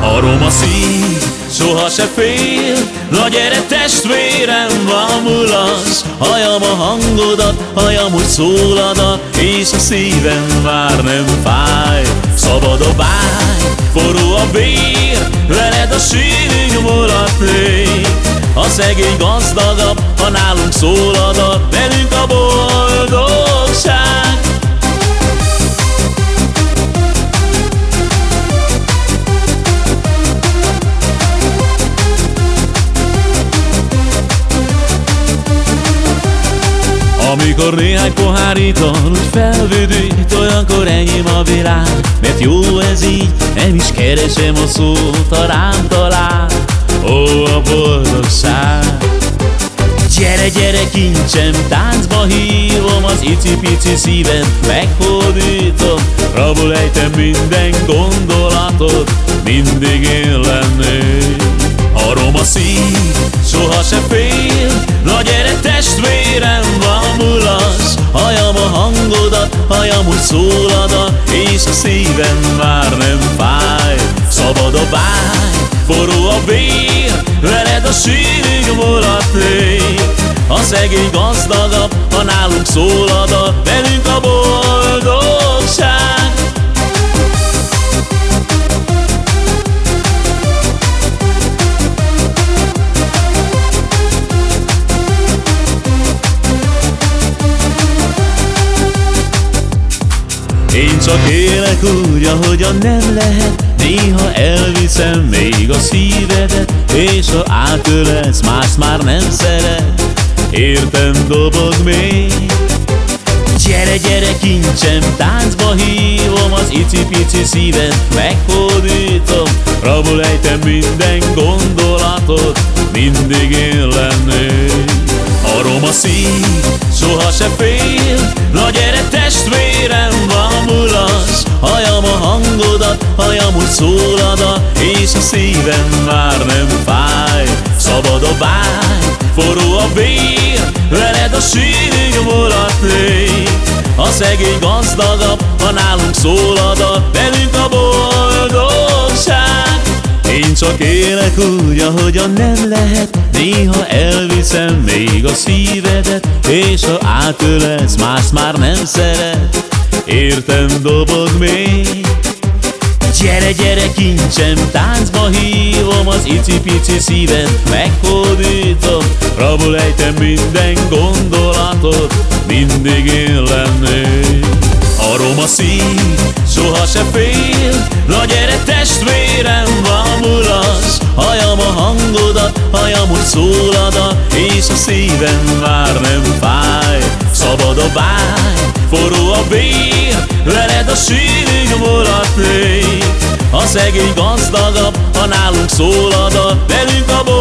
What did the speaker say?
A roma soha se fél Na gyere testvérem, vamulasz Halljam a hangodat, halljam, hogy szóladat És a szívem már nem fáj. Szabad a báj, forró a bér Veled a sűrű morat A szegény gazdagabb, ha nálunk szóladat Velünk a boldogság Amikor néhány pohár ital úgy felvidít Olyankor enyém a világ. Mert jó ez így, nem is keresem a szót Ha rám talál, ó a boldogság. Gyere, gyere kincsem, táncba hívom Az icipici szíved, meghódítom. Rabul ejtem minden gondolatot Mindig én lennék. A roma szív, soha se fél hajam úgy szóladat És a szívem már nem fáj. Szabad a báj, forró a vér Veled a sűrű mulat A szegény gazdagabb, ha nálunk szóladat csak élek úgy, ahogyan nem lehet. Néha elviszem még a szívedet És ha átölesz, más már nem szeret. Értem dobog még. Gyere, gyere kincsem, táncba hívom Az icipici szíved, meghódítom Rabul ejtem minden gondolatot Mindig én lennék. A roma szív soha se fél Na gyere testvérem, hajam úgy szóladat És a szívem már nem fáj. Szabad a báj, forró a vér Veled a sűrű mulat A szegény gazdagabb, ha nálunk szóladat Velünk a boldogság. Én csak élek úgy, ahogyan nem lehet Néha elviszem még a szívedet És ha átölesz, más már nem szeret. Értem dobog még Gyere, gyere kincsem, táncba hívom Az icipici szíved, meghódítom Rabul ejtem minden gondolatot Mindig én lennék. A roma szív soha se fél Na gyere testvérem, vamulasz Hajam a hangodat, hajam úgy szóladat És a szívem már nem fáj. Szabad a báj, forró a bér Veled a sűrű morat A szegény gazdagabb, ha nálunk szólad a Velünk a